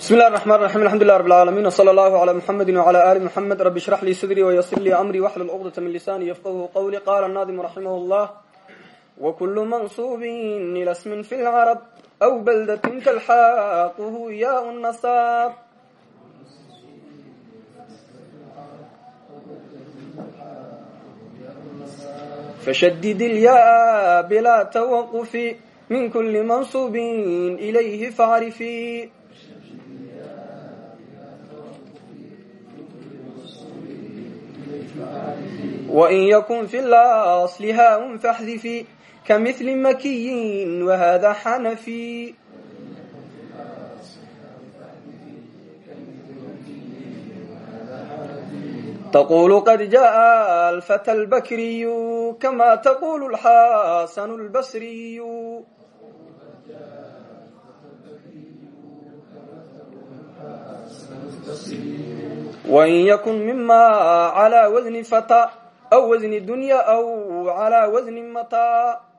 bismi llahi raxmaan raxim alxamdulilah rab alcaalamiin wsala allahu calaa muxamedi wcala aali muxamed rabbi shrax lii sadrii wayasir lii amrii waxlul cuqdata min lisaani yafqahu qawli. Qaala naadimu raximah llah wakulu mansuubin ila smin fi lcarab aw baldatin talxaaquhu yaa nasaab fashadid ilyaa bilaa tawaqufi min kuli mansuubin ilayhi wain yakun fi lasli haun faxdifi kamili makiyin wahada xanafi taqulu qad jaءa alfata albakriyu kama taqulu lxasanu lbasriyu wain yakun mima clى wasni fata aw wasni dunya aw calaa wasni mataa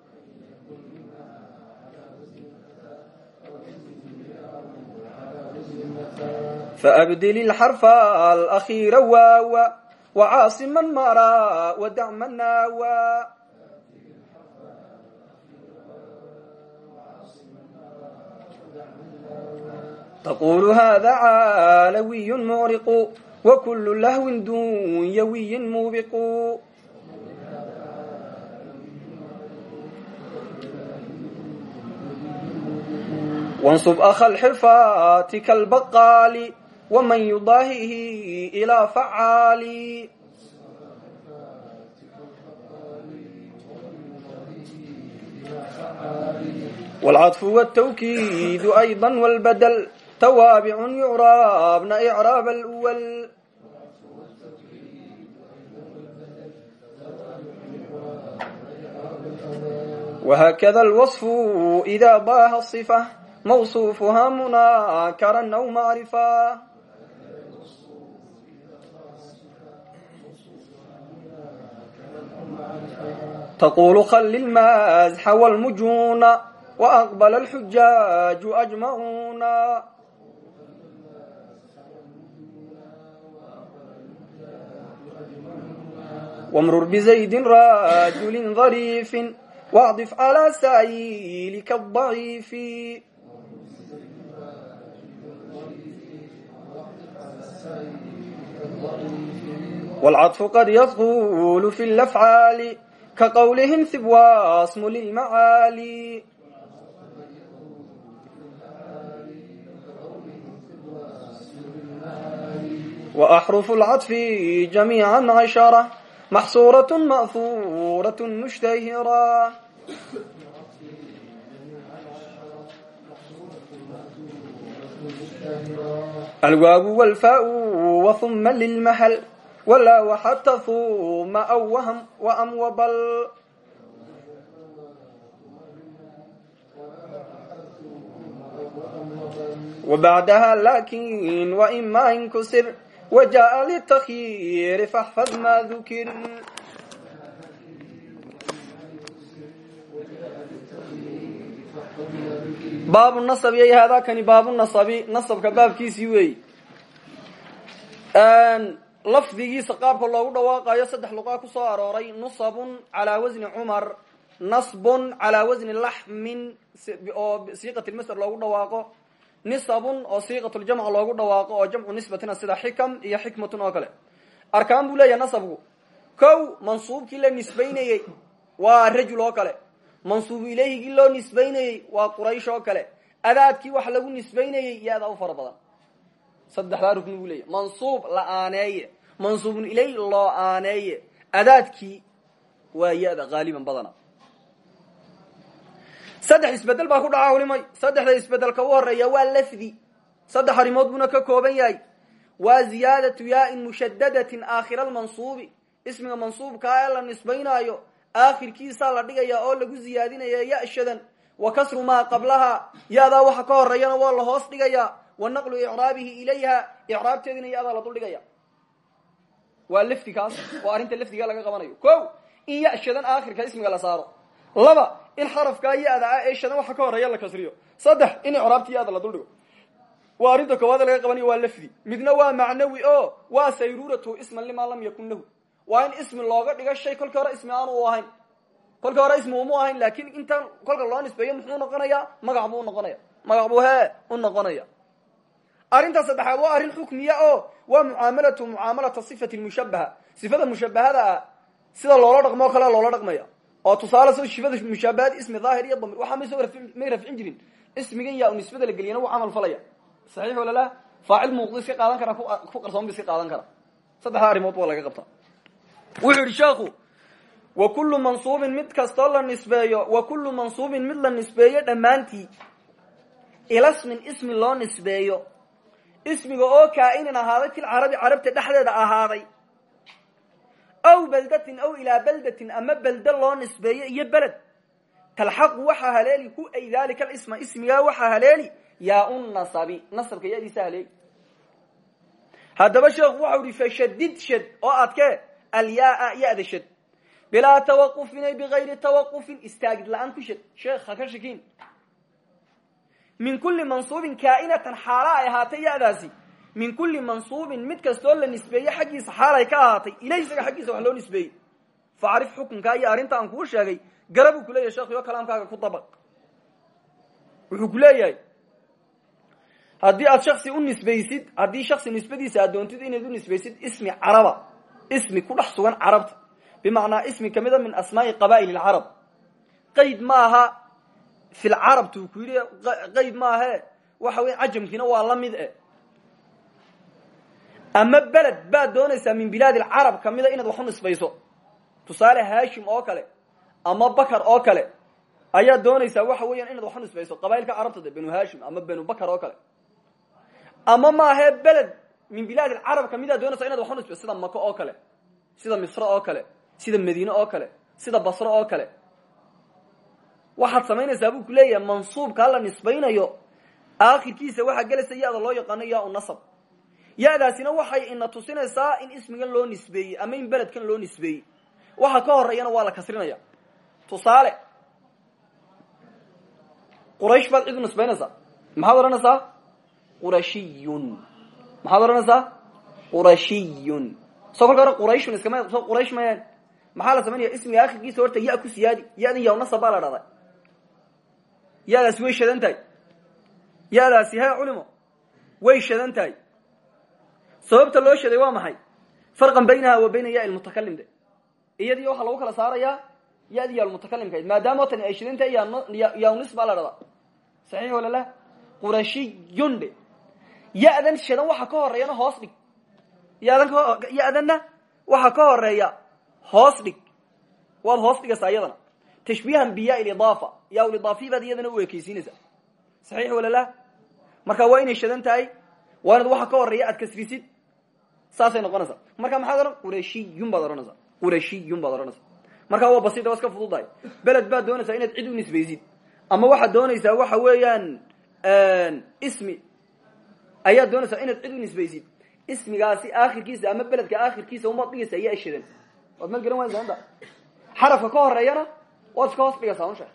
fabdil ilxarfa alakhiira waawa wacaasiman maraa wadacmanaawa taqulu hada caalawiy mucriqu wkulu lahwin dunyawiyin muubiqu wansub akha lxirfaati kalbaqaali waman yudaahihi ilaa facaali wlcaطfu wtawkiidu ayضa wlbadl twaabic yucraabna icraab اlأwl whakada اlwaصfu إida daaha صifa mawصuufuha munakaran aw macrifa taqulu khli lmaazxa wاlmujuna وأqbl الxujaaج أجmacuuna wmrur bزaydi rajuli ظariifi واcطif عlى saayilka الضaciif wاlcaطfu qad ydkl fi اlأfعaali kaqwlihim hib wasmu lilmacaali وأxرف الcطف جamيعا عشرة maxsuuraة ma'huuraة mushtahira alwaagu wlfaau wahuma lilmahal walaa waxata huma aw wahm wam wabal wabacdaha laakiin waima inkasir وجاء للتخيير فاحفظ ما ذكر baabu naصb y haadakani baabu naصbi naصbka baabkiisii weey lafdigiisa qaabka loogu dhawaaqayo saddex luqaa ku soo arooray nusabun calaa wasni cumar nasbun calaa wasni laxmin oo siiqat lmasder loogu dhawaaqo nisabun oo siiqatuljamc loogu dhawaaqo oo jamcu nisbatina sida xikam iyo xikmatun oo kale. Arkaan buu leeyahay nasabku kow mansuubkii la nisbaynayey waa rajul oo kale. Mansuubu ilayhigii loo nisbaynayey waa quraysh oo kale. Adaadkii wax lagu nisbaynayey yaada u fara badan. Saddexdaa rukni buu leeyahy mansuub la aaneeye. Mansuubun ilayh loo aaneeye. Adaadkii waa ya-da haaliban badana saddex isbeddel baa ku dhaca culimay saddexda isbeddelka u horreeya waa lafdi. Saddex arrimood buuna ka kooban yahay. Waa ziyaadatu yaain mushadadatin aakhira almansuubi. Ismiga mansuubkaa ee la nisbaynaayo aakhirkiisaa la dhigaya oo lagu ziyaadinaya ya-shadan. Wa kasru maa qablaha. Ya-daa waxa ka horeeyana waa la hoos dhigaya wa naqlu icraabihi ilayha. Icraabteedina ya-daa la dul dhigaya. Lafdi kaas oo arrinta lafdiga laga qabanayo. Ko in ya-shadan aakhirka ismiga la saaro laba in xarafkaa ya-da ee waxa ka horreeya la kasriyo. Saddex in icraabti ya-da la duldhigo. Waa arrinta laga qabanayo waa lafdi. Midna waa macnawi o waa sayruratu isman lima lam yakun lahu. Waa in ismi looga dhigo shay kolkii hore ismi aan u ahayn. Kolkii hore ismi umu ahayn laakin intan kolka loo nisbeeyo muxuu noqonaya? Magac buu unoqonaya magac buu he u noqonaya. Arrinta saddexaad waa arrin xukmiya o waa mucaamalatu mucaamalata sifati mushabaha sifada mushabahada ah sida loola dhaqmo o kalea loola dhaqmaya oo tusaale so sifada mushabahad ismi daahir iyo damir. Waxaa may rafcin jirin. Ismigan yaa nisbada la geliyana wuu camal falaya. Saxiix wala la faacil muuqdo iska qaadan kara ku qarsoon ba iska qaadan kara. Saddexda arrimood waa laga qabtaa. Wuxuu yihi sheekhu wa kullu mansuubin mid kastoo la nisbeeyo wa kullu mansuubin mid la nisbeeyo dhammaantii. Ilasmin ismi loo nisbeeyo. Ismiga oo kaa-inin ahaaday fil carabi carabta dhexdeeda ahaaday aw beldatin aw ilaa beldatin ama belde loo nisbeeyo iyo beled talxaqu waxaa haleeli hu ay dalika alisma ismigaa waxaa haleeli yaa un nasabi nasabka yadiisa haleeli. Haddaba sheekhu waxau ihi fashadid shad oo adkee alyaa ya-da shad bilaa tawaqufin ay bigayri tawaqufin istaagid la'aan ku shad sheekh ha ka shakin min kulli mansuubin kaainatan xaala ay ahaatay yadaasi min kulli mansuubin mid kastoo la nisbeeye xaggiisa xaalay ka ahaatay. Ilayh isaga xaggiisa wax loo nisbeeyey. Facrif xukunkaa iyo arrinta aan kuu sheegay gara buu kuleyahay sheekh iyo kalaamkaaga ku dabaq. Wuxuu ku leeyahay haddii aad shaksi u nisbaysid haddii shaksi nisbadiisa aad doontid inaad u nisbaysid ismi caraba ismi ku dhex sugan carabta. Bimacnaa ismi kamida min asmaai qabaa'il lcarab qayd maaha fi lcarabta uu ku yidhi qayd maahe waxa weya ama beled baad doonaysaa min bilaad alcarab kamida inaad wax u nisbayso. Tusaale hashim oo kale ama bakar oo kale ayaad doonaysaa waxa weeyaan inaad wax u nisbayso. Qabailka carabta de benu hashim ama benu bakar oo kale. Ama maahe beled min bilaad alcarab kamidaad doonaysaa inaad wax u sida mako oo kale sida misre oo kale sida madiine oo kale sida basre oo kale. Waxaad samaynaysaa buu ku leeyahay mansuubkaa la nisbaynayo aakhirkiisa waxaa gelaysa ya-da loo yaqaano ya u nasab ya-daasina waxay ina tusinaysaa in ismigan loo nisbeeyey ama in beledkan loo nisbeeyey. Waxa ka horeeyana waa la kasrinaya. Tusaale quraysh baad cid u nisbaynaysaa. Maxaad odhanaysaa? Qurashiyun maxaad odhanaysaa? Qurashiyun soo kolka hore qurayshun iskama soo quraysh mayaan. Maxaa la samaynaya ismiga akhirkiisa horta ya ku siyaadi ya-dan ya nasab baa la dhahday. Ya-daasi way shadan tahay. Ya-daasi he culimo way shadan tahay sababta loo shaday waa maxay? Farqan baynaha wa bayna ya lmutakalim de. Iyadii waxaa lagu kala saarayaa ya-di yaalmutakalimkayd maadaama tani ay shidan tahay yawnis baa la dhahdaa saxiix wala la? Qurashiyun de. Ya-dan shadan waxa ka horeeyana hoos dhig. Yadan ya-danna waxa ka horreeya hoos dhig. Waad hoos dhigaysaa iyadana. Tashbiihan biya lidaafa yaa lidaafiy baad iyadana u ekeysiinaysaa saxiix wala la? Marka waa inay shadan tahay waa inaad ka horreeya aad kasrisid saasay noqonaysaa marka maxaad odhan qurashiyun baad odhanaysaa qurashiyun baad odhanaysaa markaa waa basiita waa iska fududahay. Beled baad doonaysaa inaad cid u nisbaysid. Ama waxaad doonaysaa waxa weeyaan ismi. Ayaad doonaysaa inaad cid u nisbaysid. Ismigaasi aakhirkiisa ama beledka aakhirkiisa umaad dhigaysaa yaa shadan waad mal garan waysa anta xarafka ka horeeyana waad iska hoos dhigaysaa unsha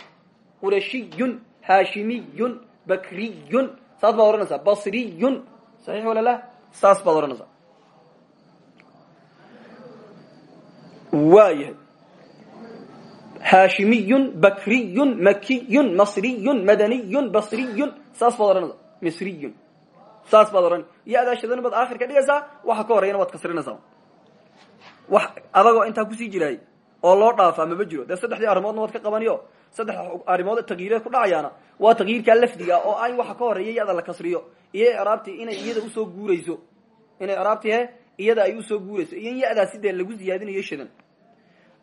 qurashiyun haashimiyun bakriyun saas baad odhanaysaa basriyun saxiix wala la? Saas baad waayahay. Haashimiyun bakriyun makiyun masriyun madaniyun basriyun saas baad odhanaysaa misriyun. Saas baad odhan ya-daa shadan baad aakhir ka dhigaysaa waxa ka horeyana waad kasrinaysaa wax adagoo intaa ku sii jiraay oo loo dhaafaa maba jiro. Dee saddexdii arrimoodna waad ka qabaniyo. Saddex arrimood taqyiireed ku dhacayaana waa taqyiirkaa lafdiga oo ay waxa ka horreeya yada la kasriyo iyo icraabtii inay iyada u soo guurayso. Inay icraabtii he iyada ay u soo guurayso iyo in ya-daasi lagu ziyaadinayo shadan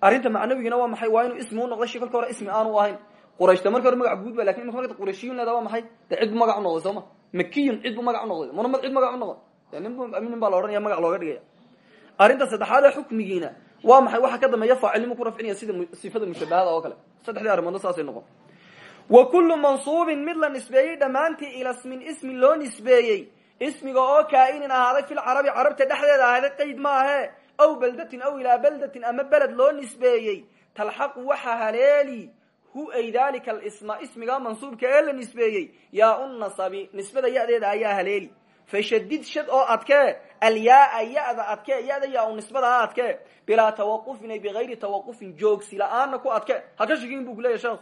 arrinta macnawigina waa maxay? Waa inuu ismi u noqday shi kolka hore ismi aanu ahayn. Qurayshta marka hore magac guud ba laakiin imika marka qurashiyun leeda waa maxay? Dee cid bu magac u noqday soo ma? Makiyun cid bu magac u noqday. Muhamed cid magac u noqon de nin nin baa la odhanaya magac looga dhigaya. Arrinta saddexaad ee xukmigiina waa maxay? Waxa ka dambeeya faacilnimo ku rafcinaya sida sifada mushabahada oo kale. Saddexdii arrimoodna saasay noqon. Wa kullu mansuubin mid la nisbeeyey dhammaantii ilasmin ismi loo nisbeeyey ismiga oo kaa-inin ahaaday fil carabi carabta dhexdeeda ahaaday qayd maahe. Aw beldatin aw ilaa beldatin ama beled loo nisbeeyey. Talxaqu waxa haleeli. Hu ay dalika alisma ismiga mansuubka ee la nisbeeyey. Yaa un nasabi nisbada ya-deeda ayaa haleeli. Fashadid shad oo adkee alyaaa ya-da adkee ya-da u nisbada adkee bilaa tawaqufin ay bigayri tawaqufin joogsi la'aana ku adke. Ha ka shigin bu kuleyahy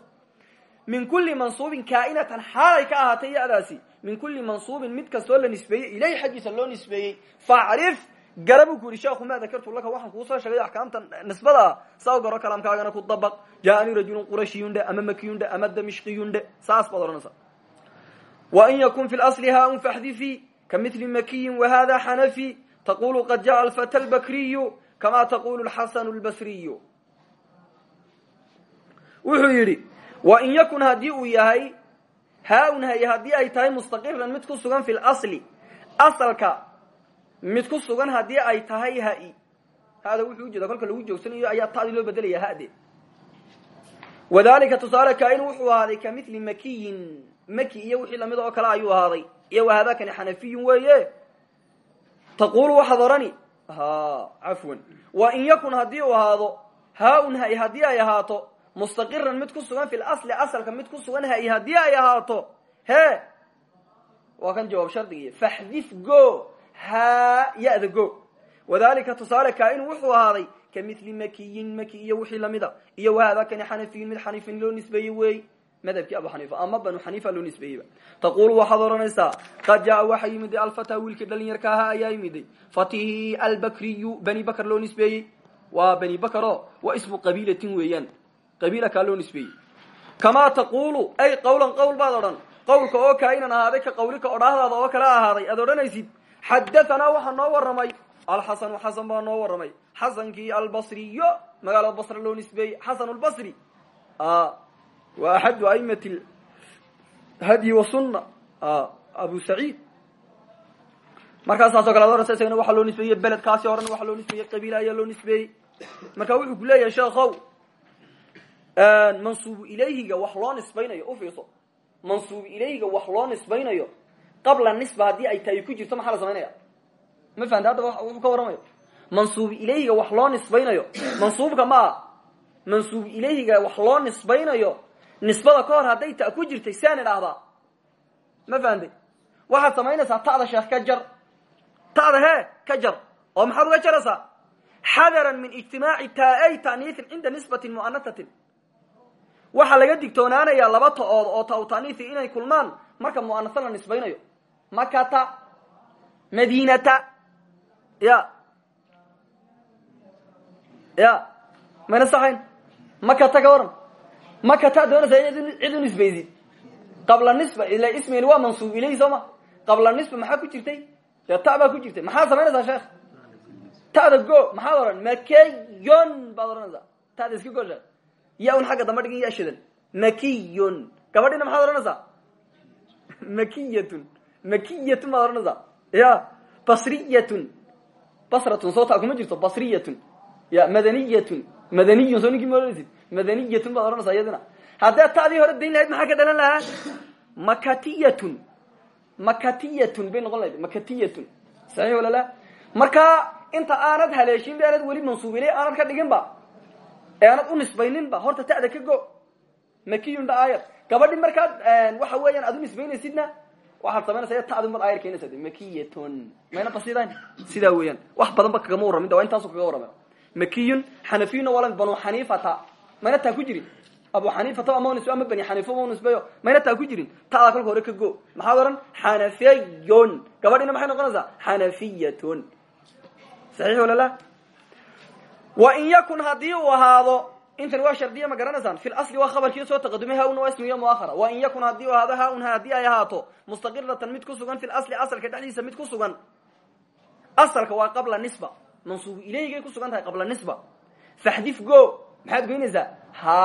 min kulli mansuubin kaainatan xaalay ka ahaatay ya-daasi min kulli mansuubin mid kastoo la nisbeeyey ilayhi xaggiisa loo nisbeeyey facrif gara bu ku yihi sheekhu maa dakartu laka waxaan kuusoo sheegay axkaamta nisbada saa garo kalaamkaagana ku dabaq jaaanii rajulun qurashiyun dhe ama makiyun dhe ama damishqiyun dhe saas baad odhanaysaa wain yakun fi lasli haun faxdifi kamili makiyin wahada xanafi taqulu qad jaءa alfata lbakriyu kama taqulu xasanu lbasriyu wuxuu yidhi wain yakun haddii uu yahay haun hay haddii ay tahay mustaqiran mid ku sugan fi lasli asalka mid ku sugan haddii ay tahay ha-i. Hada wuxuu ujeeda kolka lagu joogsanayo ayaa tadi loo bedelaya hade wadalika tusaale kain wuxuu ahaaday kamili makiyin. Maki iyo wixii la mid oo kale ayuu ahaaday. Iyo wahadakani xanafiyun weeye. Taqulu waxaad odhani ha cafwan. Wa in yakun haddii uu ahaado haa-un hay haddii ay ahaato mustaqiran mid ku sugan fi lasli asalka mid ku sugan hay haddii ay ahaato. He! Waa kan jawaab shardigii. Faxdif go. Ha ya-da go. Wadalika tusaale kain wuxuu ahaaday kamili makiyin maki iyo wixii lamida iyo wahadakani xanafiyun mid xaniifin loo nisbeeyey wey. Madhabkii abu xaniifa. Ama banu xaniifa loo nisbeeyeyba taqulu waxaad odhanaysaa qad jaa waxaa yimiday alfata wiilkii dhalinyarka ahaa ayaa yimiday. Fatihi albakriyu bani bakr loo nisbeeyey. Waa bani bakro waa ismu qabiilatin qabiila kaa loo nisbeeyey. Kamaa taqulu ay qawlan qowl baad odhan. Qawlka oo kainan ahaaday ka qawlika odhaahdaada oo kale ahaaday aad odhanaysid xadatanaa waxaa noo waramay alxasanu xasan baa noo waramay xasankii albasriyo magaalada basra loo nisbeeyey. Xasan lbasri wa axadu aimati hadyi wasuna abu saciid. Markaasaasoo kale ad isagana waxaa loo nisbeeyey beledkaasi horan waxaa loo nisbeeyey qabiila ayaa loo nisbeeyey. Marka wuxuu ku leeyahay sheekhow mansuubu ilayhiga wax loo nisbaynayo ufiirso mansuubu ilayhiga wax loo nisbaynayo qabla nisba haddii ay tahay ku jirto maxaa la samaynaya ma fahamta hadda ka warramayo. Mansuubu ilayhiga wax loo nisbaynayo mansuubka ma a mansuubu ilayhiga wax loo nisbaynayo nisbada ka hor hadday ta ku jirtay saan idhaahdaa? Ma fahamtay waxaad samaynaysaa ta'da sheekh ka jar. Ta'da hee ka jar. Oo maxaad uga jaraysaa? Xadaran min ijtimaaci taa-ay ta'niiin cinda nisbatin mu'anatatin waxaa laga digtoonaanayaa laba ta-ood oo ta-u ta'niisi inay kulmaan. Marka mu'anasa la nisbaynayo. Makata madinata ya. Ya. Mayna saxayn? Makata ka waran. Makata doonaysa cid u nisbaysid. Qabla nisba ila ismigani waa mansuub ilayhi soo ma. Qabla nisba maxaa ku jirtay? Dee ta baa ku jirtay. Maxaad samaynaysaa sheekh? Ta'da go. Maxaad odhan? Makeyon baad odhanaysaa. Ta'da iska go ya un xagga damba dhigin ya shidan makiyon gabadhina maxaad odhanaysaa makiyatun makiyatun baad odhanaysaa ya basriyatun basratun soo taa jirto basriyatun ya madaniyatun madaniyun soo ninkii ma odhanaysid madaniyatun baad odhanaysaa iyadina haddee ta'dii hore dayn lahayd maxaa ka dhalan lahaa makatiyatun makatiyatun bay noqon lahayd makatiyatun saxiix wala la markaa inta aanad haleeshin ba aanad weli mansuubilay aanad ka dhigin ba ee aanad u nisbaynin ba horta ta'da ka go. Makiyun dha aayar gabadhi markaad waxa weeyaan aad u nisbaynaysidna waxaad samaynaysa ta'di mad aayar keenaysa. Makiyatun mayna basidayn sidaa weeyaan. Wax badan ba kagama warramin. Da waa intaasu kaga warrama makiyun xanafiyuna waa banu xaniifata. Mayna taa ku jirin. Abu xaniifata ama nisbe ama bani xaniifa ma nisbeyo mayna taa ku jirin. Ta'da kolka hore ka go. Maxaad odhan xanafiyun. Gabadhina maxay noqonaysaa? Xanafiyatun. Saxiix wala la wa in yakun haddii uu ahaado intan waa shardiya ma garanaysaan fi lasli waa khabarkii soo taqadumay hauna waa ismiyo muahara wa in yakun haddii uu ahaado haun haddii ay ahaato mustaqiratan mid ku sugan fi lasli asalka dhexdiisa mid ku sugan. Asalka waa qabla nisba. Mansuubu ilayhigay ku sugan tahay qabla nisba. Faxdif go. Maxaad goynaysaa? Ha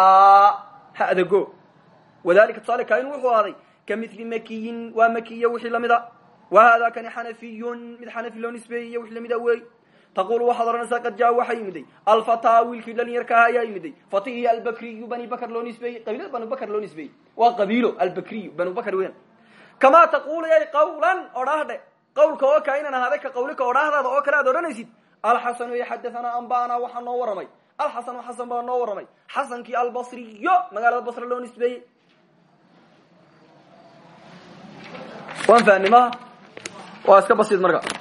hada go. Wadalika tusaale kain wuxuu ahaaday ka makiyin waa makiyo wixii lamida wa hada kani xanafiyun mid xanafi loo nisbeeyey wey taqulu waxaad odhanaysaa qad jaa waxaa yimiday alfataa wiilkii dhalinyarka aha ayaa yimiday fatihi albakriyu bani bakr loo nisbeeyey qabiilada banu bakr loo nisbeeyey waa qabiilo albakriyu banu bakr weyan kamaa taqulu yay qawlan odhaahdhe qawlka oo kainan ahaaday ka qawlika odhaahdaada oo kale aad odhanaysid alxasanu y xadaanaa ambana waxaa noo waramay alxasanu xasan baa noo waramay xasankii albasriyo magaalada basra loo nisbeeyey waan fahni maha waa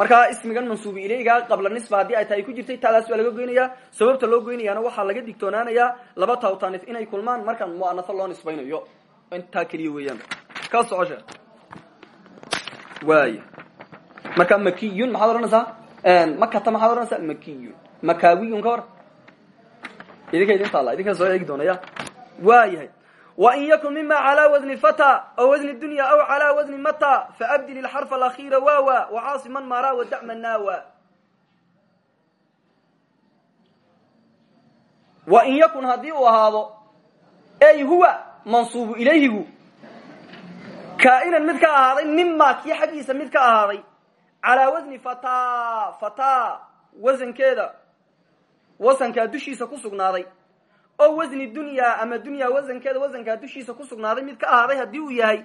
markaa ismigan mansuubi ilayga qabla nisba haddii ay tahay ku jirtay taadaas waa laga goynayaa. Sababta loo goynayaana waxaa laga digtoonaanayaa laba tawtanif inay kulmaan. Markaan mu'anafo loo nisbaynayo. Intaa keliya weeyaan. Ka soco sheekh waaya marka makiyun maxaad odhanaysaa? Makata maxaad odhanaysaa? Makiyun. Makawiyun ka war idinka idin taalla idinka soo eegi doonaya waayahay wain yakun mima calaa wasni fata aw wasni dunya aw calaa wasni mata faabdil ilxarfa alakhiira wawa wacaasi man mara wadacma nawa. Wain yakun haddii uu ahaado ey huwa mansuubu ilayhigu kaa'inan mid ka ahaaday mima kii xaggiisa mid ka ahaaday calaa wasni fata fata wasankeeda wasankaa ku sugnaaday oo wasni dunya ama dunya wasankeeda wasankaa dushiisa ku sugnaaday mid ka ahaaday haddii uu yahay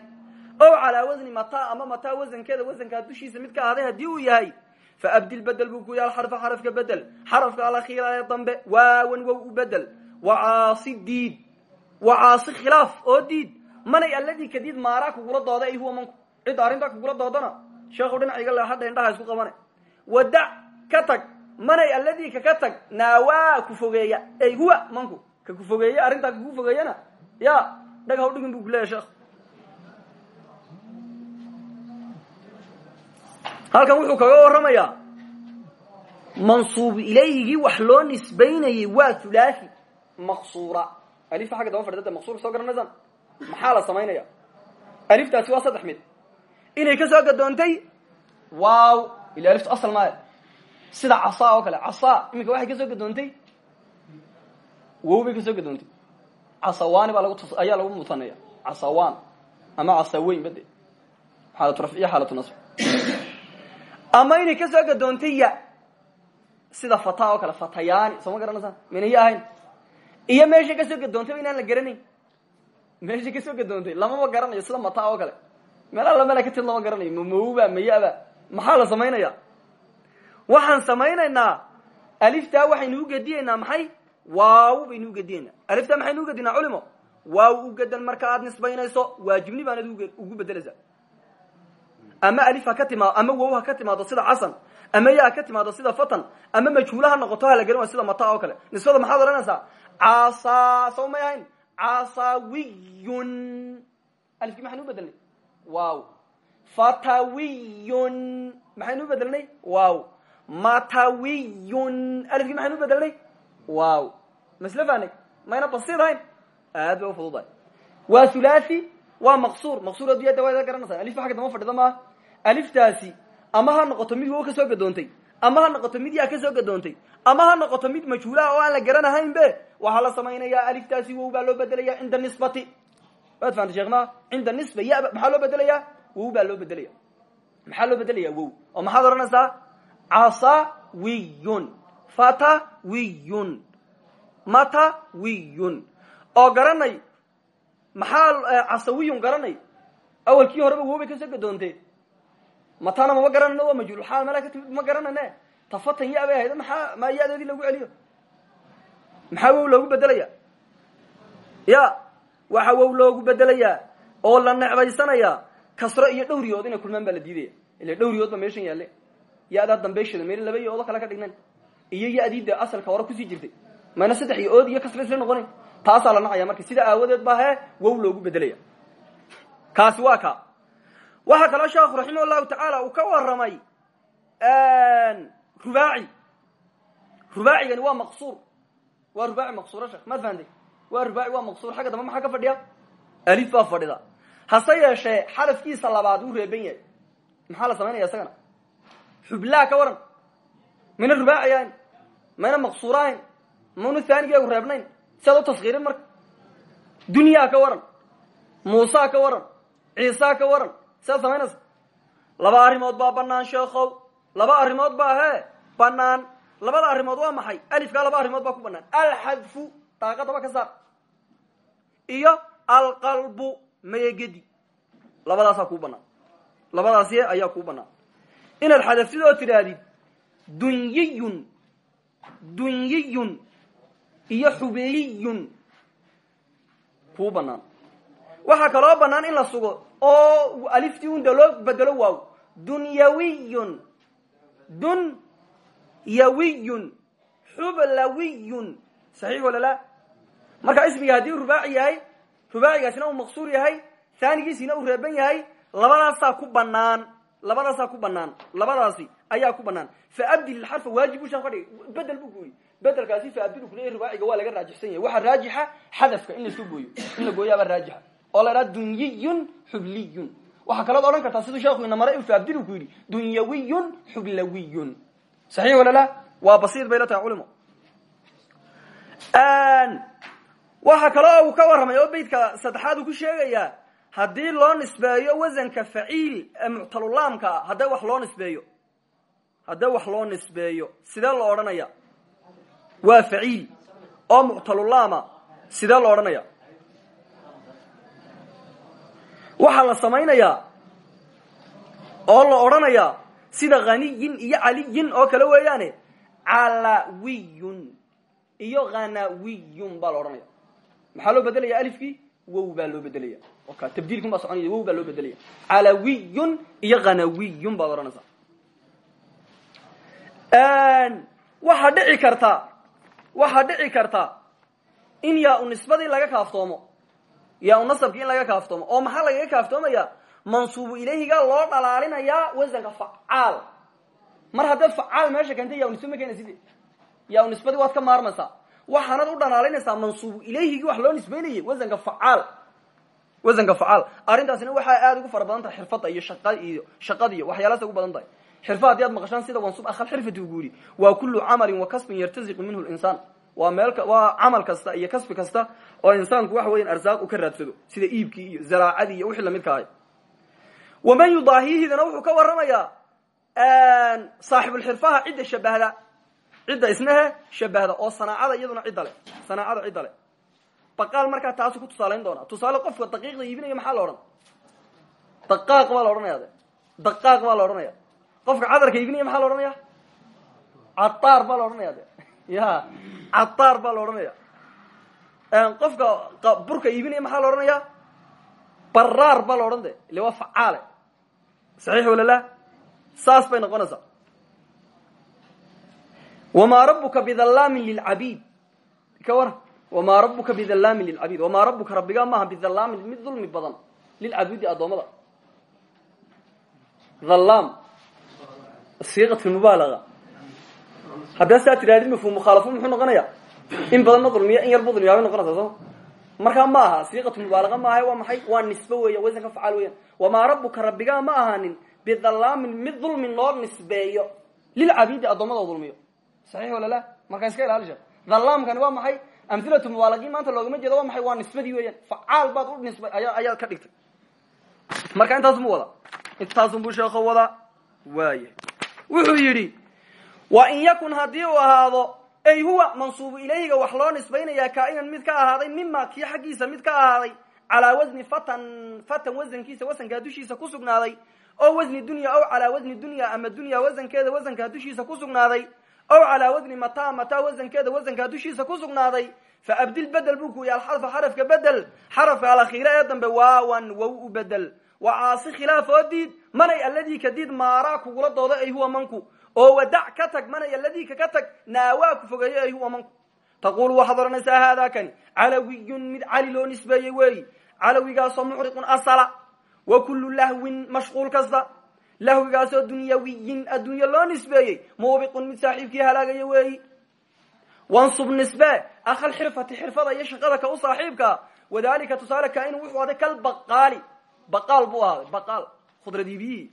o calaa wasni mata ama mata wasankeeda wasankaa dushiisa mid ka ahaaday haddii uu yahay faabdil bedel buu ku yahay alxarfa xarafka bedel. Xarafka alakhiira ee dambe waawan wow u bedel. Wacaasi diid wacaasi khilaaf oo diid. Manay alladii kadid maaraa kugula dooda ay huwa manku cidda arrintaa kugula doodana? Sheekhu dhinaciga leexadha indhaha isku qabane. Wadac ka tag manay alladii kaka tag naawaa ku fogeeya ay huwa manku ka ku fogeeye arrintaa kaku fogeeyana? Ya dhag haw dhigin bu kuleeyahy sheekh. Halkan wuxuu kaga warramayaa mansuub ilayhigii wax loo nisbaynayay waa hulaahi maqsuura. Alifta xagga daba fadhidada maqsuur soo garanaysaan maxaa la samaynaya aliftaasi waa saddex mid. Inay ka soo gadoontay waaw ila aliftu asal maaya sida casa oo kale casa iminka waxay ka soo gadoontay wow bay ka soo gadoontay casawaani baa ayaa lagu mutanaya casawaan ama casaweyn bade. Xaalatu raf iyo nasb ama inay ka soo gadoontay ya sida fata oo kale fatayaani soo ma garanaysaan mayna ya ahayn. Iyo meeshay ka soo gadoontayba inaan la garanayn. Meeshay ka soo gadoontay lamama garanayo sida mata oo kale. Meelaa lamela katid lama garanayo mamawba mayaba maxaa la samaynaya waxaan samaynaynaa aliftaa waxaynu ugediyeynaa maxay waaw baynu ugediyeynaa aliftaa maxaynu ugedinaa culimo? Waaw ugedan marka aad nisbaynayso waajibni baanad ugu bedelaysaa ama alif ha ka timaado ama wow ha ka timaado sida casan ama ya ha ka timaado sida fatan ama majhuula ha noqoto ha la garan waa sida mata oo kale. Nisbada maxaad odhanaysaa casa soo may ahayn casawiyun alifkii maxaynu ubedelnay waaw. Fatawiyun maxaynu waaw. Matawiyun alifkii maxaynu ubedelnay waaw masle fahnay mayna basiid ahayn? Aad bay ufududahay waa hulaahi waa maqsuur. Maqsuur aduyada waa garanaysaa alif xagga dama fadhida maaha aliftaasi ama ha noqoto mid wow ka soo gadoontay ama ha noqoto mid yaa ka soo gadoontay ama ha noqoto mid majhuulaha oo aan la garanahayn be waxaa la samaynayaa aliftaasi wow baa loo bedelaya cinda nisbati. Waad fahamtay sheekh ma? Cinda nisba ya maxaa loo bedelayaa? Wow loo bedelaya maxaa loo bedelaya wow. Oo maxaad odhanaysaa? Casawiyun fatawiyun matawiyun oo garanay maxaa casawiyun garanay. Awalkii horeba wow bay ka soo gadoontee matana mama garanayno waa majhuulxaal meelaa ka timid ma garanayne tafatan ya bay ahayd maxaa maa ya-doodii lagu celiyo? Maxaa wow loogu bedelaya ya waxa wow loogu bedelayaa oo la necbaysanayaa kasro iyo dhowriyood inay kulmaan baa la diidaya ila dhowriyood ba meeshan yaalle ya-daa dambeysheeda meel laba yo-oodo kale ka dhignan iyo ya-dii de asalka hore ku sii jirtay. Mayna saddex iyo ood iyo kasra isla noqonayn. Taasaa la nacaya marka sida aawadeed baa hee wow loogu bedelaya kaasi waa ka. Waxaa kaloo sheekhu raximah llahu uu ka waramay rubaaci. Rubaacigani waa maqsuur. Waa rubaaci maqsuura sheekh maad fahamtay waa rubaaci waa maqsuur. Xagga dambe maxaa ka fadhiya alif baa fadhida hase yeeshee xarafkiisa labaad wuu reeban yahay. Maxaa la samaynaya isagana? Xublaa ka waran. Mayna rubaaci ahayn mayna maqsuur ahayn mauna haanigeegu reebnayn. Siaad u taskiirin marka? Dunyaa ka waran. Muusaa ka waran. Ciisaa ka waran. Siaad samaynaysa laba arrimood baa banaan sheekow laba arrimood baa hee? Banaan labada arrimood waa maxay? Alifkaa laba arrimood baa ku banaan alxadfu daaqadaba ka saar. Iyo alqalbu mayegedi labadaasaa kuu banaan labadaasi ayaa kuu banaan inaad xadaftid oo tidhaahdid dunyiyun dunyiyun iyo xubeyiyun kuu banaan. Waxaa kaloo banaan in la sugo oo aliftii un de loo bedelo waaw. Dunyawiyun. Dunyawiyun xublawiyun saxiix wala la. Marka ismiga haddii rubaaci yahay rubaacigaasina uu maqsuur yahay haanigiisina uu reeban yahay labadaasaa ku banaan labadaasaa ku banaan labadaasi ayaa ku banaan. Faabdil xarfa waajib bu sheek ka dhigay bedel bu gooyey. Bedelkaasi faabdil ku leeyahy rubaaciga waa laga raajixsan yahay. Waxaa raajixa xadafka in laiska gooyo. In la gooyaabaa raajixa. Oo la idhaha dunyiyun xubliyun. Waxaa kalood odhan kartaa siduu sheekhu ina maray faabdilu ku yidhi dunyawiyun xublawiyun. Saxiix wala la? Waa basiir bay la tahay culimo waxa kaloo uu ka warramay oo beydka saddexaad uu ku sheegayaa haddii loo nisbeeyo wasanka faciil ee muctalulaamka ah haddee wax loo nisbeeyo haddee wax loo nisbeeyo sidee loo odhanaya. Waa faciil. Oo muctalulaama sidee loo odhanaya. Waxaa la samaynayaa oo la odhanayaa sida haniyin iyo caliyin oo kale weeyaane calawiyun. Iyo hanawiyun baa la maxaa loo bedelaya alifkii? Wow baa loo bedelaya tabdiilkun baa soconaya wow baa loo bedelaya calawiyun iyo hanawiyun baad odhanaysaa waxaa dhici karta waxaa dhici karta in yaa u nisbadii laga kaaftoomo yaa u nasabkii in laga kaaftoomo oo maxaa lagaga kaaftoomaya? Mansuubu ilayhiga loo dhalaalinayaa wasanka facaal. Mar haddaad facaal meesha keentay yaa nisba ma keenaysid yaa u nisbadii waad ka maarmaysaa. Waxaanad u dhalaalinaysaa mansuubu ilayhigii wax loo nisbaynayay wasanka facaal. Wasanka facaal. Arrintaasina waxaa aada ugu fara badan tahay xirfadda iyo shaqa iyo shaqadiiyo waxyaalahaas ugu badan tahay xirfa haddii aad maqashaan sida wansub akhal xirfati ugu yidhi waa kullu camalin wa kasbin yartaziqu minhu linsaan waa meel waa camal kasta iyo kasbi kasta oo insaanku waxa weyan arsaaq u ka raadsado sida iibkii iyo zaraacadii iyo wixii lamidka ahay waman yudaahihidana wuxuu ka warramayaa saaxibulxirfaha cidda shabahda cidda isnahe shabahda oo sanaacada iyaduna cidda leh sanaacada cidda leh. Baqaal markaa taasu ku tusaalayn doonaa. Tusaale qofka daqiiqda iibinaya maxaa la odhan? Daqaaq baa la odhanaya de. Daqaaq baa la odhanaya qofka cadarka iibinaya maxaa la odhanaya cataar baa la odhanaya de ya cataar baa la odhanaya qofka burka iibinaya maxaa la odhanaya baraar baa la odhan de ile waa facaale. Saxiix wala la saas bay noqonaysaa. Wamaa rabuka bidallaamin lilcabiid. Ka waran wamaa rabuka bidallaamin lilcabiid. Wamaa rabuka rabbigaa maaha bidallaamin mid dulmi badan. Lilcabiidi addoommada. Dhallaam siiqat mubaalaga haddaa saa tidhahdid mafhum mukhaalafo muxuu noqonaya in badan ma dulmiya in yar bu dulmiyaa bay noqonaysaa soo? Markaa ma aha siiqatu mubaalaga maaha waa maxay? Waa nisbe weya wasanka facaal weeyaan. Wamaa rabuka rabbigaa ma ahaanin bidallaamin mid dulmin loo nisbeeyo lilcabiidi addoommada dulmiyo. Saxiix wala la markaa iska ilaali sheek dhallaamkani waa maxay? Amhilatu mubaalagiin maanta loogama jeedo waa maxay? Waa nisbadii weeyaan. Facaal baad u nisbay aya ayaad ka dhigtay. Marka intaasunbu wada intaasunbuu sheeko wadaa. Waaya wuxuu yidhi wa in yakun haddii uu ahaado ay huwa mansuubu ilayhiga wax loo nisbaynayaa kaa'inan mid ka ahaaday mima kii xaggiisa mid ka ahaaday calaa wasni fatan fatan wasankiisa wasankaa dushiisa ku sugnaaday oo wasni dunya aw calaa wasni dunya ama dunya wasankeeda wasankaa dushiisa ku sugnaaday aw calaa wasni mata mata wasankeeda wasankaa dushiisa ku sugnaaday fa abdil bedel buu ku yahi alxarfa xarafka bedel xarafka alakhiire ee dambe waawan wow u bedel wa khilaaf oo diid manay alladii ka diid maaraa kugula doodo ay huwa manku. Oo wadac ka tag manay alladii kaka tag naawaa ku fogeeyo ay huwa manku. Taqulu waxaad odhanaysaa haadakani calawiyun mid cali loo nisbeeyey weeyi. Calawigaasoo muxriqun asala wa kullu lahwin mashquul kasta lahwigaasoo dunyawiyin adduunye loo nisbeeyey muubiqun mid saaxiibkii halaagaya weeyi. Wansub nisbe akhal xirfati xirfada iyo shaqada ka u saaxiibkaa. Wadalika tusaale kainu wuxuu aday kalbaqaali baqaal buu ahaaday baqaal khudradiibiyi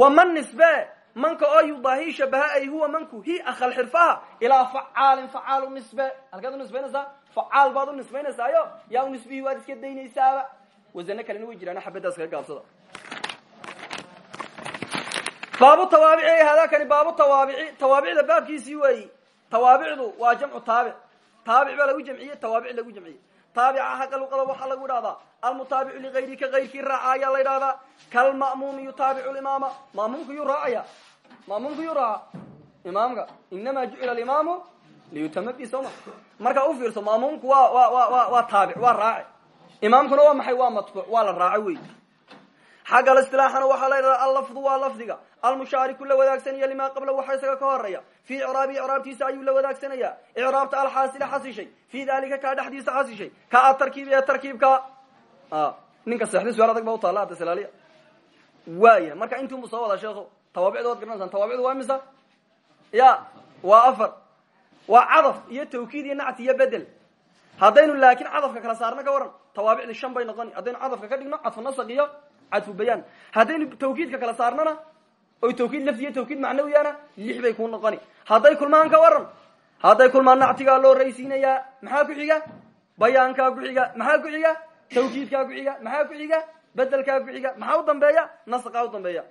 waman nisbe manka oo yudaahi shabaha ay huwa manku hi akhal xirfaha ilaa facaalin facaal u nisbe halkaad u nisbaynaysaa facaal baad u nisbaynaysaayo yaa u nisbihi waad iska daynaysaaba. Wasano kalena way jiraan xabadaas kaga gaabsada baabu tawaabici haadakani baabu tawaabici. Tawaabicda baabkiisii weeyi tawaabicdu waa jamcu taabic. Taabic baa lagu jamciyey tawaabic lagu jamciyey taabica haqa luqada waxaa lagu idhahdaa almutaabicu ligayri ka kayrkii raaca ayaa la yidhahdaa kalma'muumi yutaabicu limaama. Ma'muumku yuu raacaya. Ma'muumku yuu raaca imaamka inama jucila alimaamu liyutama bi soma markaa u fiirso ma'muumku wa wa wa waa taabic waa raace imaamkuna waa maxay? Waa matbuuc waa la raaco wey xagga listilaaxana waxaa la ydhahdaa allafdu waa lafdiga almushaariku la wadaagsanaya limaa qabla waxa isaga ka horreeya fii icraabi icraabtiisa ayuu la wadaagsanaya icraabta alxaasila xasishay fii dalika kaa dhexdiisa xasishay ka atarkiib ee tarkiibka ninka seexda su'aal adag ba utaala ada salaaliya waaya marka intiunbu soo tawaabicda waad garanaysaan tawaabicdu waa imisa ya waa afar waa cadaf iyo tawkiid iyo nacti iyo bedel haddaynu laakin cadafka kala saarno ka waran tawaabicdi shan bay noqoni haddaynu cadafka ka dhigno cadfu nasaq iyo cadfu bayaan haddaynu tawkiidka kala saarnona oy tawkiid lafdi iyo tawkiid macnawiyana lix bay ku noqoni. Hadday kulmaan waran hadday kulmaan nactigaa loo raysiinayaa maxaa ku xiga? Bayaankaa ku xiga maxaa ku xiga? Tawkiidkaa ku xiga maxaa ku xiga? Bedelkaa ku xiga maxaa u dambeeya? Nasaqaa u dambeeya.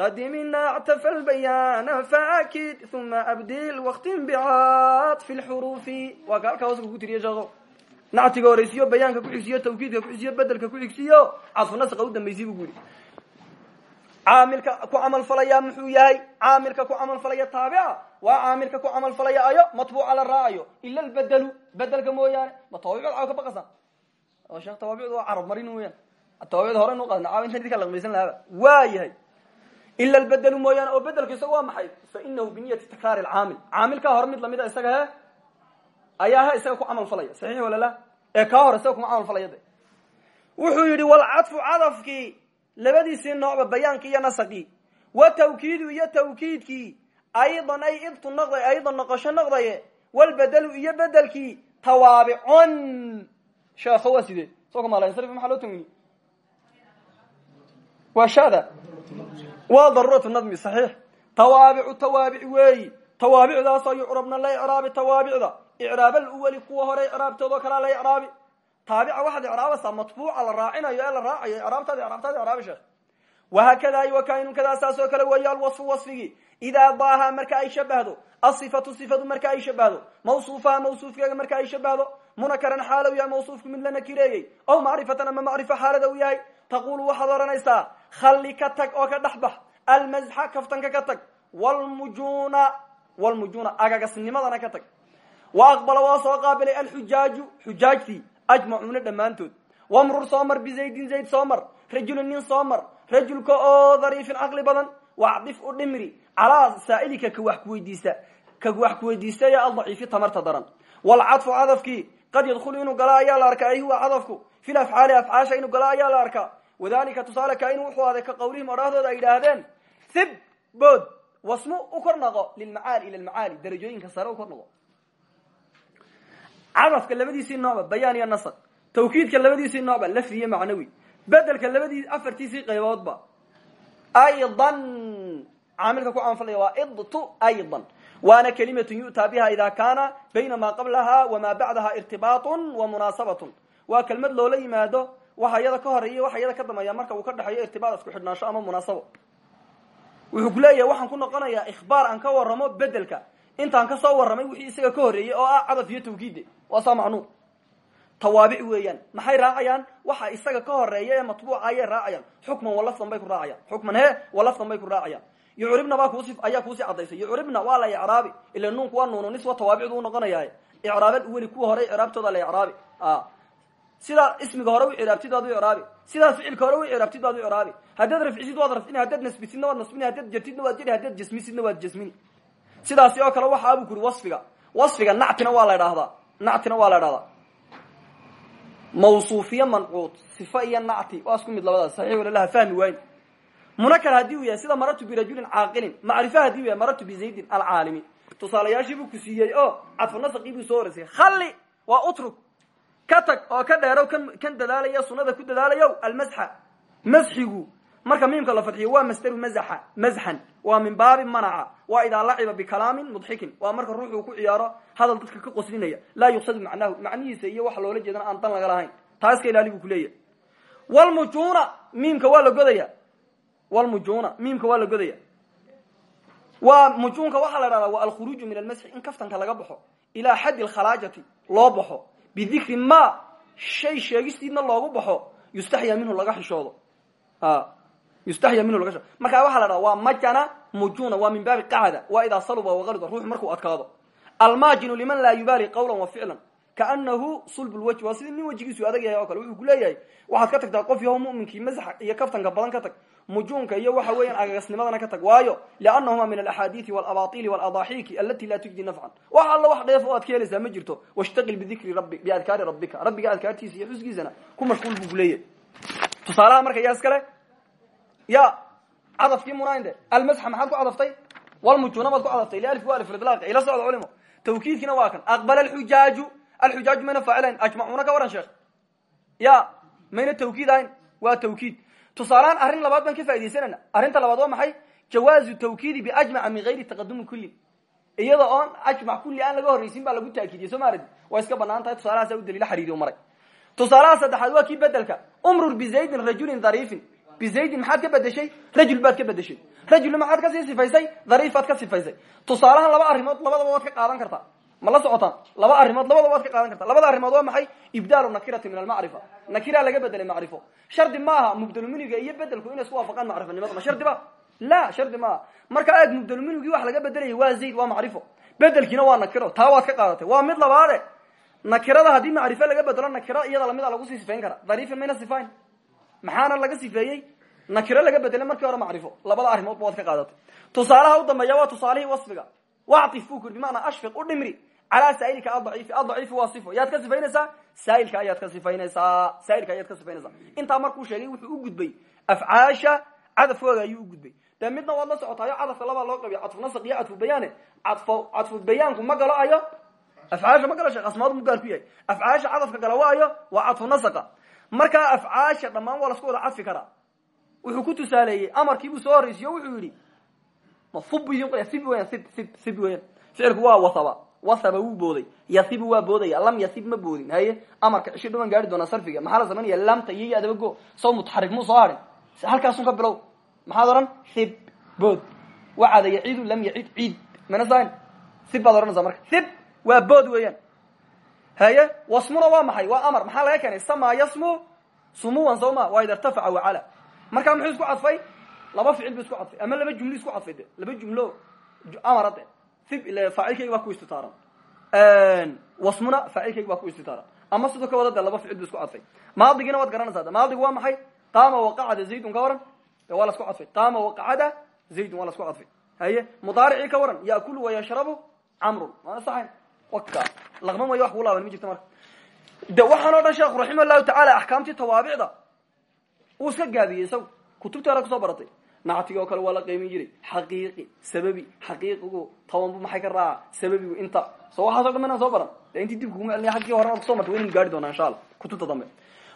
Qadimina اctaf اlbayana faakid uma abdil waktin bicatfi lxurufi waa ka halkaa hoos ku tiriye sheeko nactiga horeysiyo bayaanka kuxigsiyo tawkiidka kuxigsiyo bedelka kuxigsiyo cadfu naska u dambaysiy bu ku yidhi caamilka ku camal falaya muxuu yahay? Caamilka ku camal falaya taabica waa caamilka ku camal falaya ayo? Matbuuca la raacayo. Ila lbedelu bedelka mooyaane. Ma tawaabicd caaw ka baqasa sheekh tawaabicdu waa carab marin weyaan tawaabicda hore nu qaadna. Caaw intan idinka laqmaysan lahaba waa yahay. Ila lbedelu mooyaane oo bedelku isaga waa maxay? Fainahu biniyati takraari lcaamil caamilkaa hore mid lamida isaga he? Ayaa he isaga ku camal falaya. Saxiix wala la? Ee kaa hore isaga kuma camal falaya de. Wuxuu yidhi walcadfu cadafkii labadiisii noocba bayaankii iyo nasaqii wa tawkiidu iyo tawkiidkii aydan ay idtu noqday aydan noqosho noqdaye walbedelu iyo bedelkii tawaabicon sheekho soo kamalansarif maxaa loo tanwini waa shada waa daruuratu nadmi saxiix. Tawaabicu tawaabic weeyi. Tawaabicdaasoo yucrabna la icraabi tawaabicda icraab alwali kuwa hore icraabtoodao kalea la icraabi taabica waxaad icraabaysaa matbuuca la raacinayo ee la raacayo icraabtaada icraabtaada icraabi sheekh wahakada wakainun kadaa saas oo kale weeye alwasfu wasfigii idaa daaha marka ay shabahdo asifatu sifadu marka ay shabahdo mawsuufaha mawsuufkeega marka ay shabahdo munakaran xaalow yahay mawsuufku mid la nakireeyey ow macrifatan ama macrifo xaalada u yahay taqulu waxaad odhanaysaa khalli ka tag oo ka dhex bax almazxa kaftanka ka tag wlmujuna agagasnimadana ka tag wa aqbala waa soo qaabilay alxujaaju xujaajtii ajmacuuna dhammaantood. Wamrur soo mar bizaydin zayd soo mar rajulun nin soo mar rajulka oo dhariifin caqli badan wacdif u dhimri calaa saa'ilika ka wax kuweydiista ka wax kuweydiista ee aldaciifi tamarta daran. Walcadfu cadafkii qad yadkhulu inuu gala ayaa la arkaa ay huwa cadafku. Fil afcaali afcaasha inuu gala ayaa la arkaa. Wadalika tusaale kainu wuxuu aday ka qawlihim odhahdooda ay yidhaahdeen hib bood wasmu u kor naqo lilmacaali ila darajooyinka sare u kor cadafka labadiisii noocba bayaan iyo nasaq tawkiidka labadiisii noocba lafdi iyo macnawi. Bedelka labadii afartiisii qayboodba aydan. Caamilka ku caanfalaya waa idtu aydan. Waana kelimatun yu'taa biha ida kaana bayna maa qablaha wamaa bacdaha irtibaaطun wa munaasabatun. Waa kelmad loola yimaado waxa iyada ka horreeya waxa iyada ka dambeeya marka uu ka dhexeeyo irtibaat isku xidhnaansho ama munaasabo. Wuxuu ku leeyahay waxaan ku noqonayaa ikhbaar aan ka warramo bedelka intaan ka soo warramay wixii isaga ka horreeyey oo ah cadaf iyo tawkiide waa saa macnuu tawaabic weeyaan. Maxay raacayaan? Waxa isaga ka horreeya ee matbuuca ayay raacayaan. Xukman walafdan bay ku raacayaan. Xukman he walafdan bay ku raacayaan. Yucribna baa kuusi ayaa kuusii cadaysay yucribna waa la icraabi. Ila nuunku waa nuunu niswa tawaabicdu u noqonayaa. Icraabad weli kuwa hore icraabtooda la icraabi. Sidaa ismiga hore u icraabtid waad u icraabi. Sidaas ficilka hore u icraabtid waad u icraabi. Haddaad rafcisid waad rafcini. Haddaad nasbisidna waad nasbini. Haddaad jartidna waad jari. Haddaad jasmisidna waad jasmini sidaasi oo kale waxa abu kuri wasfiga. Wasfiga nactina waa la idhaahdaa nactina waa la idhahdaa mawsuufiye mancuud sifa iyo nacti. Waa isku mid labadaas. Saxiix walalaha fahmi waayn munakar haddii uu yahay sida marartu birajulin caaqilin. Macrifo haddii u yahay marartu bizaydin alcaalimi. Tusaalayaashii buu ku siiyey oo cadfu nasaqii buu soo horeysay khalli waa utruk ka tag oo ka dheerow kan kan dadaalaya sunada ku dadaalayo almasxa. Masxigu marka miimka la fadxiyo waa masdaru mazaxa mazxan waa min baabi manaca. Waa idaa laciba bikalaamin mudxikin. Waa marka ruuxuu ku ciyaaro hadal dadka ka qoslinaya. Laa yuqsadu macnahu. Macnihiisa iyo waxa loola jeedana aan dan laga lahayn. Taa iska ilaali buu kuleeyahy wlmujuna miimka waa la godaya wlmujuna miimka waa la godaya waa mujunka waxaa la dhahdaa waa alkhuruuju min almasxi in kaftanka laga baxo. Ilaa xaddi alkhalaajati loo baxo. Bidikri ma shay sheegistiidna loogu baxo. Yustaxya minhu laga xishoodo yustaxya minhu laga markaa waxaa la dhaha waa majana mujuna waa min baabi qacda waa idaa saluba waqalida ruuxu markuu adkaado almaajinu liman laa yubaali qawlan wa ficlan kaanahu sulb lwajhi waa sidii nin wejigiisu adag yahay oo kale wuxuu ku leeyahay waxaad ka tagtaa qof yaho muminkii masaxa iyo kaftanka badan ka tag mujuunka iyo waxa weeyaan agagasnimadana ka tag waayo liannahuma min alaxaadiidi walabaatili waladaxiiki alati laa tujdi nafcan wax alla wax dheef o aad ka helaysaa ma jirto washtaqil bidikri rabbi biadkaari rabbika rabbiga adkaartiisa iyo xusgiisana ku mashquul buu kuleeyahay tusaalaha marka yaa iskale ya cadafkii munainde almasxa maxaad ku cadaftay walmujuuna baad ku cadaftay lialif wa alif lidlaaq ila socda culimo. Tawkiidkiina waa kan. Aqbala alxujaaju alxujaaju mayna faacilayn ajmacuuna ka waran sheekh. Ya mayna tawkiid ahayn. Waa tawkiid. Tusaalehaan arrin labaad baan ka faaidaysanayna arrinta labaad waa maxay? Jawaazu tawkiidi biajmaca min gayri taqadumi kulli. Iyada oon ajmac kulli aan laga horraysin baa lagu taakiidiyey soo maaradi waa iska bannaan tahay. Tusaalahaasa u daliila xariiriyo maray. Tusaalaha saddexaad waa kii bedelka umrur bizaydin rajulin dhariifin bizaydin maxaad ka bedeshay rajul baad ka bedeshay rajulna maxaad ka sii sifaysay dhariifaad ka sifaysay tusaalahan laba arrimood labadaba waad ka qaadan kartaa ma la socotaan laba arrimood labadaba waad ka qaadan kartaa labada arrimood waa maxay ibdaalu nakirati min almacrifa nakira laga bedelay macrifo shardi maaha mubdeluminiga iyo bedelku inay isku waafaqaan macrifanimada ma shardi ba la shardi maaha marka aad mubdeluminigii wax laga bedelaya waa zayd waa macrifo bedelkiina waa nakiro taa waad ka qaadatay waa mid labaade nakirada haddii macrifo laga bedelo nakiro iyada lamida lagu sii sifayn kara dhariifin mayna sifayn maxaana laga sifeeyey? Nakiro laga bedelay markii hore macrifo. Labada arrimoodba waad ka qaadatay tusaalaha u dambeeya waa tusaalihii wasfiga. Wactif buu bimacnaa ashfiq u dhimri. Calaa saa'ilka adaciifi adaciifi waa yaad ka sifaynaysaa saailka ayaad ka sifaynaysaa saailka ayaad ka sifaynaysaa intaa markuu sheegay wuxuu u gudbay afcaasha cadafkooga ayuu u gudbay. Dee midna waad la socotaayo cadafka labaa loo qabiya cadfu nasaq iyo cadfu bayaane. Cadfu bayaanku ma galo ayo? Afcaasha ma galo sheekh asmaadu mu gaar ku yahay afcaasha waayo waa cadfu nasaqa markaa afcaasha dhammaan waa lasku wada cadfi karaa. Wuxuu ku tusaaleeyey amarkiibuu soo horraysiyo wuxuu yidhi ma hub idin qoya hib weyan hib hib hib weyan ficilku waa wasaba wasaba wuu booday yasibu waa boodaya lam yasib ma boodin haye? Amarka cisho dhawaan gaari doonaa sarfiga maxaa la samaynaya lamta iyo adabago saw mutaxarik muu soo harin halkaasun ka bilow. Maxaad odhan? Hib bood. Wacada yaciidu lam yacid ciid mana sain hib baad odhanaysaa hib waa bood weeyaan haye wasmuna waa maxay waa amar maxaa laga keenay sama yasmu sumuwan soo ma waa ida irtafaca wacala markaa muxuu isku cadfay laba ficil bu isku cadfay ama laba jumlo isku cadfay de laba jumlo amara de hib ile faacilkayga baa ku istitaaran wasmuna faacilkayga baa ku istitaaran ama sidoo ka wada de laba ficil bu isku cadfay maadigina waad garanaysaa de maadigu waa maxay qaama waqacada zaydun ka waran de waa la isku cadfay qaama waqacada zaydun waa la isku cadfay haye mudaaricii ka waran yaakulu wayashrabu camrun maana saxayn waka laqma mayo wax kuu laaban ma jirto marka. De waxaan o dhan sheekhu raximah llahu tacaala axkaamtii tawaabicda uu iska gaabiyey isagu. Kutubtii hore ku soo baratay nactigi oo kale waa la qiimin jiray. Xaqiiqi sababi xaqiiqigu tobanbu maxay ka raaca sababigu inta. So waxaaso dhan inaan soo baran. De intii dib kuguma celiniya xaggii horena ku soo martay waynu gaari doonaa insha allah kutubta dambe.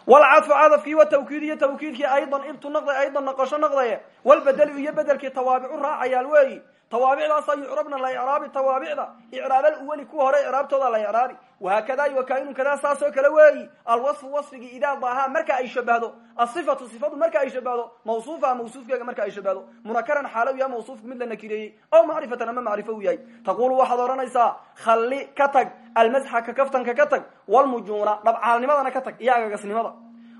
Walcadfu cadafkii watawkiid iyo tawkiidkii aydan ibtu noqday aydan noqosho noqdaye walbedelu iyo bedelkii tawaabicu raacayaal weeyi tawaabicdaasa yucrabna la icraabi tawaabicda. Icraab alwali kuwa hore icraabtooda la icraabi wahaakada wakainun kadaa saasoo kale weeyi. Alwasfu wasfigii idaa daahaa marka ay shabahdo asifatu sifadu marka ay shabahdo mawsuufaha mawsuufkeega marka ay shabahdo munakaran xaalow yaha mawsuufku mid la nakireeyey aw macrifatan ama macrifo u yahay. Taqulu waxaad odhanaysaa khalli ka tag almasxa ka kaftanka ka tag walmujuuna dhabcaalnimadana ka tag iyo agagasnimada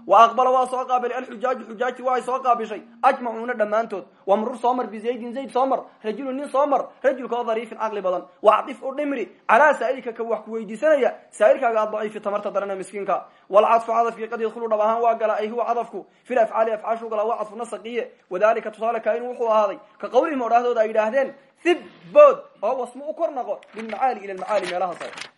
wa aqbala waa soo qaabilay alxujaaju xujaajti waay soo qaabishay ajmacuuna dhammaantood wamrur soo mar bizaydin zayd soo mar rajulun nin soo mar rajulka oo dhariifin caqli badan wacdif u dhimri calaa saa'ilka ka wax ku weydiisanaya saa'ilkaaga adaciifi tamarta darana miskiinka walcadfu cadafkii qad yadkhulu dhab ahaan waa gala ay huwa cadafku fil afcaali afcaashu gala waa cadfu nasaqiye wadalika tusaale kainu wuxuu ahaaday ka qawlihim odhahdooda ay yidhaahdeen hib bood oo wasmo u kor naqo bilmacaali ila lmacaali meelaha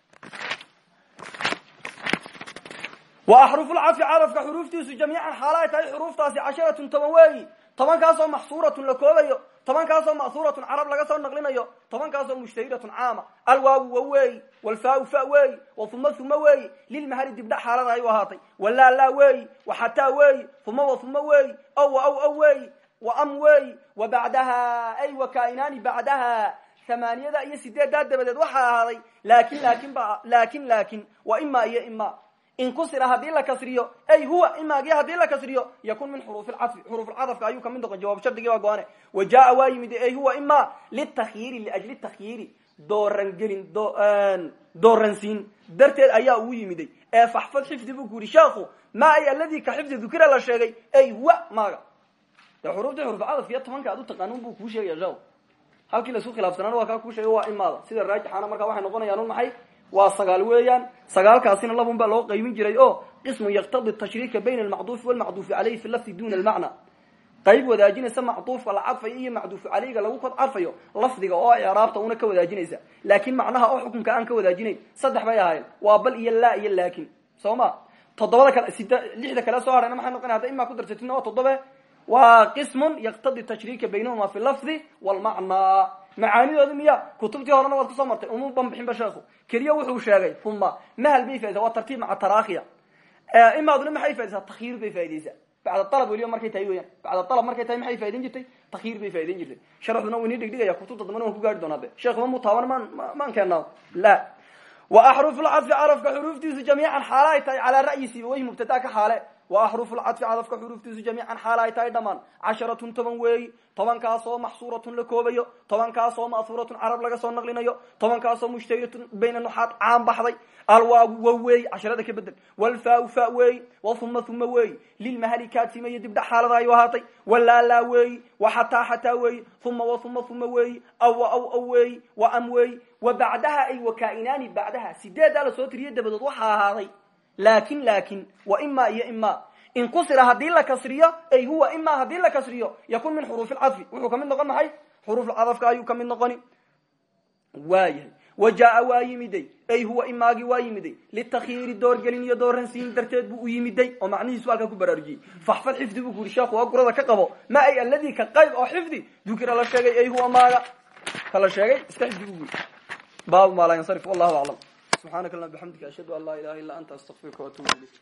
wa axrufu lcadfi cadafka xuruuftiisu jamiican xaala ay tahay xuruuftaasi casharatun toban weeyi. Tobankaasoo maxsuuratun la koobayo tobankaasoo ma'huuratun carab laga soo naqlinayo tobankaasoo mushtahiratun caama. Alwaawu wa weeyi walfaau fa weeyi wahuma huma weeyi lilmahali dibdha xaalada ay u ahaatay walaalaa weeyi waxataa weeyi huma wa huma weeyi ow wa aw aw weeyi wa am weeyi wa bacdaha ay wa kainaani bacdaha. Thamaaniyada iyo sideeddaa dabadeed waxaa ahaaday laakin laakin laakin wa ima iyo ima in kusira haddii la kasriyo ay huwa imaagii haddii la kasriyo yakun min xuruuf lcadfi xuruufulcadafka ayuu ka mid noqon jawaab shardigii baa go-ane wa jaa waa yimid ay huwa ima litakyiiri liajli takhyiiri doorangelin dooransiin darteed ayaa ugu yimiday. Ee faxfad xifdi buu ku yidhi sheekhu ma ay aladi ka xifdi dukira la sheegay? Ay huwa maaga. Dee xuruuftii xuruufcadafka iyo tobanka ad u taqaanin buu kuu sheegaya sheekhu halkii la isku khilaafsanaana waa kaa kuu sheegay waa imaada sida raajixaana markaa waxay noqonayaan maxay waa sagaal weeyaan. Sagaalkaasina labun baa loo qaybin jiray o qismun yaqtadi tashriika bayna almacduufi walmacduufi caleyhi fi lafdi duna almacna. Qayb wadaajinaysa macduufka la cadfayo iyo macduufu caleyga lagu kod cadfayo lafdiga oo icraabta una ka wadaajinaysa. Laakin macnaha oo xukunka aan ka wadaajinayn saddex bay ahayn waa bal iyo laa iyo laakin. Soo ma? Toddobada kale lixda kale soo hadhayna maxay noqona hadda imaa ku darsatina waa toddobe waa qismun yaqtadi tashriika baynahuma fi lafdi walmacnaa macaanidooda miya kutubtii horena waad ku soo martay uma banbixinba sheekhu. Keliya wuxuu sheegay uma mahal bay faidaysa waa tartiib maca tarakhiya imaaduna maxay faidaysaa takyiir bay faa'idaysaa bacda alab weliba markay tahay weyaan bacda alab markay tahay maxay faa'idayn jirtay? Takyiir bay faa'idayn jirtay. Sharxduna wayni dhigdhigaya kutubta dambana waan ku gaari doonaa be. Sheekuma mutaaban maan maan keenaa la. Wa axrufu lcadfi carafka xuruuftiisu jamiican xaala ay tahay calaa ra'yi sibaweyh mubtadaa xaale wa axrufu lcadfi cadafka xuruuftiisu jamiican xaala ay tahay dhamaan. Casharatun toban weeyi tobankaasoo maxsuuratun la koobayo tobankaasoo ma'huuratun carab laga soo naqlinayo tobankaasoo mushtahiratun bayna nuxaad caan baxday. Alwaagu wa weeyi casharada ka bedel. Walfaau fa weeyi wahuma huma weeyi. Lilmahali kaadsimayo dibdha xaalada ayu ahaatay. Walaalaa weeyi waxataa xataa weeyi. Huma wahuma huma weeyi aw aw aw weeyi wa am weeyi. Wa bacdaha ay wakainaani bacdaha. Sideedaa la soo tiriye dabadood waxaa ahaaday laakiin laakiin wa ima iyo ima in kusira haddii la kasriyo ay huwa ima haddii la kasriyo yakun min xuruuf lcadfi wuxuu ka mid noqon maxay? Xuruufcadafka ayuu ka mid noqoni. Waayahay wa jaa waa yimiday ay huwa imaagii waa yimiday. Litakyiiri doorgelin iyo dooransiin darteed buu u yimiday oo macnihiisu halkaa ku baraarujiyey. Faxfad xifdi buu ku yuri sheekhu waa gurada ka qabo. Ma ay aladi ka qayb oo xifdi? Dukira la sheegay ay huwa maaga. Kala sheegay iska subxaanaka allah bixamdika ashhadu an laa ilaha illa anta astaqfiruka waatubu ilayk